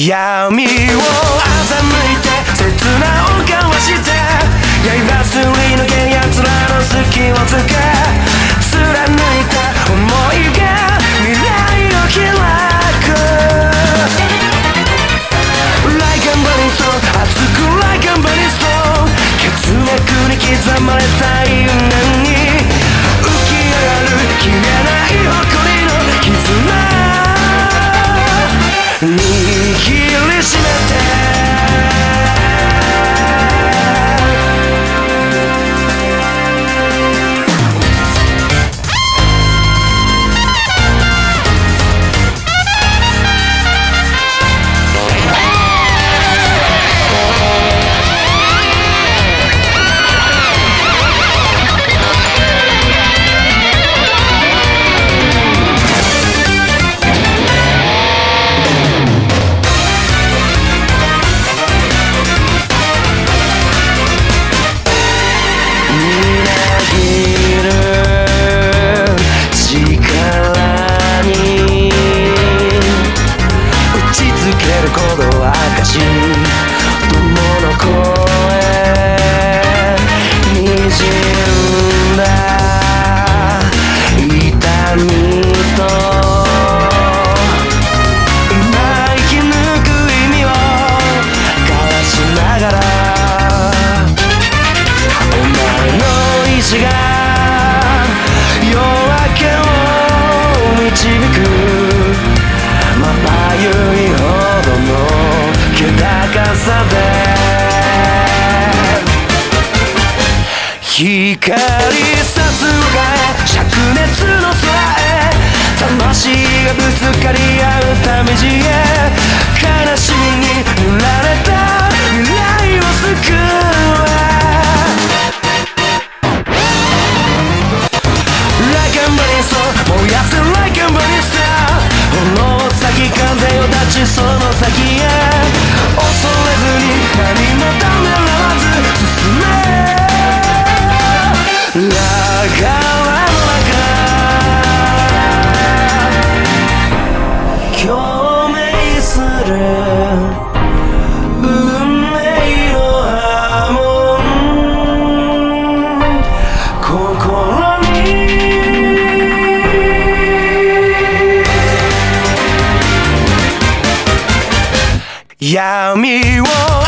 闇を欺いて刹那をかわして刃すりの原因しいの声にじんだ痛みと今生き抜く意味を交わしながらお前の意志が夜明けを導く光さすが灼熱の空へ魂がぶつかり合う闇を